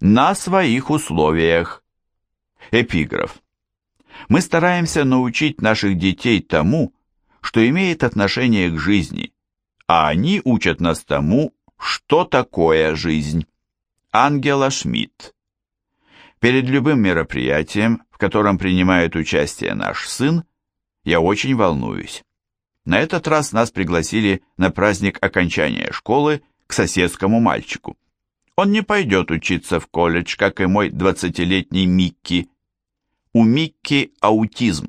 На своих условиях. Эпиграф. Мы стараемся научить наших детей тому, что имеет отношение к жизни, а они учат нас тому, что такое жизнь. Ангела Шмидт. Перед любым мероприятием, в котором принимает участие наш сын, я очень волнуюсь. На этот раз нас пригласили на праздник окончания школы к соседскому мальчику. Он не пойдет учиться в колледж, как и мой двадцатилетний Микки. У Микки аутизм.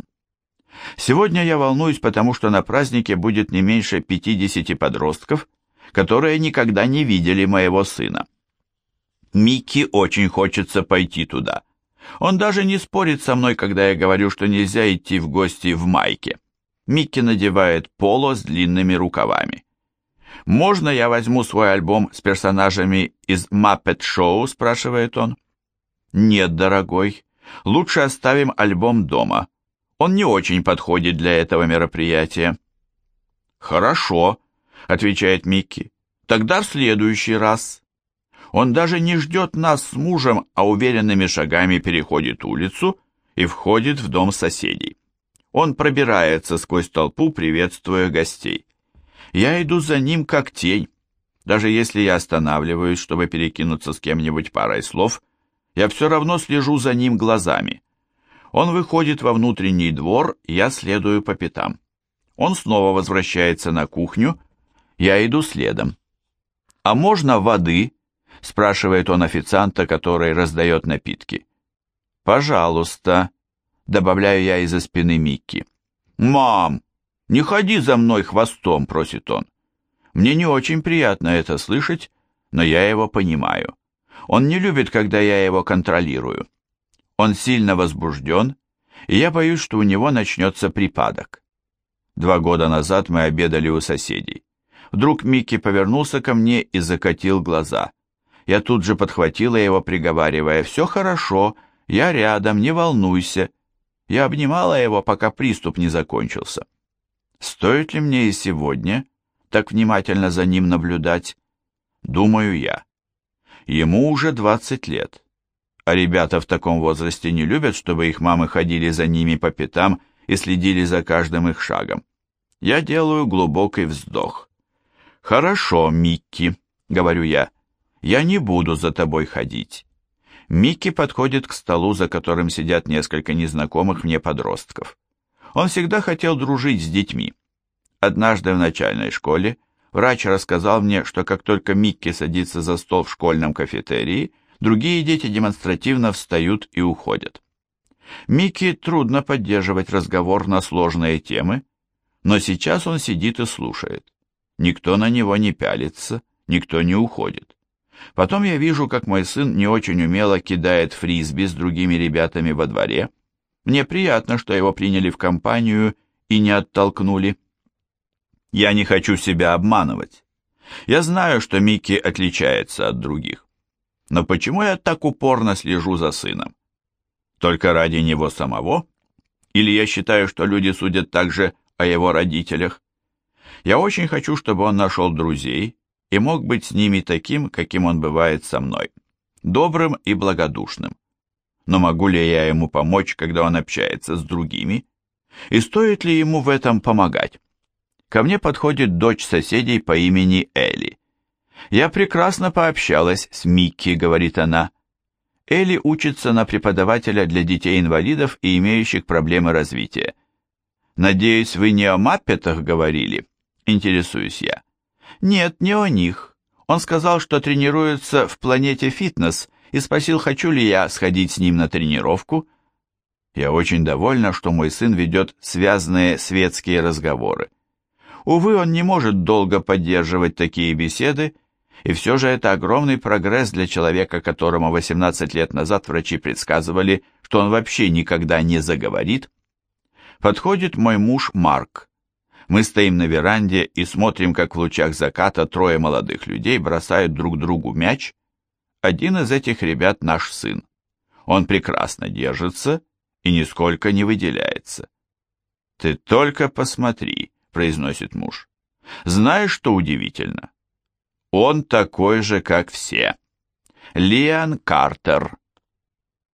Сегодня я волнуюсь, потому что на празднике будет не меньше 50 подростков, которые никогда не видели моего сына. Микки очень хочется пойти туда. Он даже не спорит со мной, когда я говорю, что нельзя идти в гости в майке. Микки надевает поло с длинными рукавами. «Можно я возьму свой альбом с персонажами из Muppet Show?» – спрашивает он. «Нет, дорогой, лучше оставим альбом дома. Он не очень подходит для этого мероприятия». «Хорошо», – отвечает Микки. «Тогда в следующий раз». Он даже не ждет нас с мужем, а уверенными шагами переходит улицу и входит в дом соседей. Он пробирается сквозь толпу, приветствуя гостей. Я иду за ним как тень. Даже если я останавливаюсь, чтобы перекинуться с кем-нибудь парой слов, я все равно слежу за ним глазами. Он выходит во внутренний двор, я следую по пятам. Он снова возвращается на кухню, я иду следом. «А можно воды?» – спрашивает он официанта, который раздает напитки. «Пожалуйста», – добавляю я из-за спины Микки. «Мам, не ходи за мной хвостом», – просит он. Мне не очень приятно это слышать, но я его понимаю. Он не любит, когда я его контролирую. Он сильно возбужден, и я боюсь, что у него начнется припадок. Два года назад мы обедали у соседей. Вдруг Микки повернулся ко мне и закатил глаза. Я тут же подхватила его, приговаривая, «Все хорошо, я рядом, не волнуйся». Я обнимала его, пока приступ не закончился. Стоит ли мне и сегодня так внимательно за ним наблюдать? Думаю я. Ему уже 20 лет. А ребята в таком возрасте не любят, чтобы их мамы ходили за ними по пятам и следили за каждым их шагом. Я делаю глубокий вздох. «Хорошо, Микки», — говорю я, — «я не буду за тобой ходить». Микки подходит к столу, за которым сидят несколько незнакомых мне подростков. Он всегда хотел дружить с детьми. Однажды в начальной школе врач рассказал мне, что как только Микки садится за стол в школьном кафетерии, Другие дети демонстративно встают и уходят. Микки трудно поддерживать разговор на сложные темы, но сейчас он сидит и слушает. Никто на него не пялится, никто не уходит. Потом я вижу, как мой сын не очень умело кидает фрисби с другими ребятами во дворе. Мне приятно, что его приняли в компанию и не оттолкнули. Я не хочу себя обманывать. Я знаю, что Микки отличается от других. Но почему я так упорно слежу за сыном? Только ради него самого? Или я считаю, что люди судят также о его родителях? Я очень хочу, чтобы он нашел друзей и мог быть с ними таким, каким он бывает со мной, добрым и благодушным. Но могу ли я ему помочь, когда он общается с другими? И стоит ли ему в этом помогать? Ко мне подходит дочь соседей по имени Элли. «Я прекрасно пообщалась с Микки», — говорит она. Элли учится на преподавателя для детей-инвалидов и имеющих проблемы развития. «Надеюсь, вы не о Маппетах говорили?» — интересуюсь я. «Нет, не о них. Он сказал, что тренируется в планете фитнес и спросил, хочу ли я сходить с ним на тренировку. Я очень довольна, что мой сын ведет связанные светские разговоры. Увы, он не может долго поддерживать такие беседы, и все же это огромный прогресс для человека, которому 18 лет назад врачи предсказывали, что он вообще никогда не заговорит. Подходит мой муж Марк. Мы стоим на веранде и смотрим, как в лучах заката трое молодых людей бросают друг другу мяч. Один из этих ребят наш сын. Он прекрасно держится и нисколько не выделяется. «Ты только посмотри», — произносит муж. «Знаешь, что удивительно? Он такой же, как все. Лиан Картер.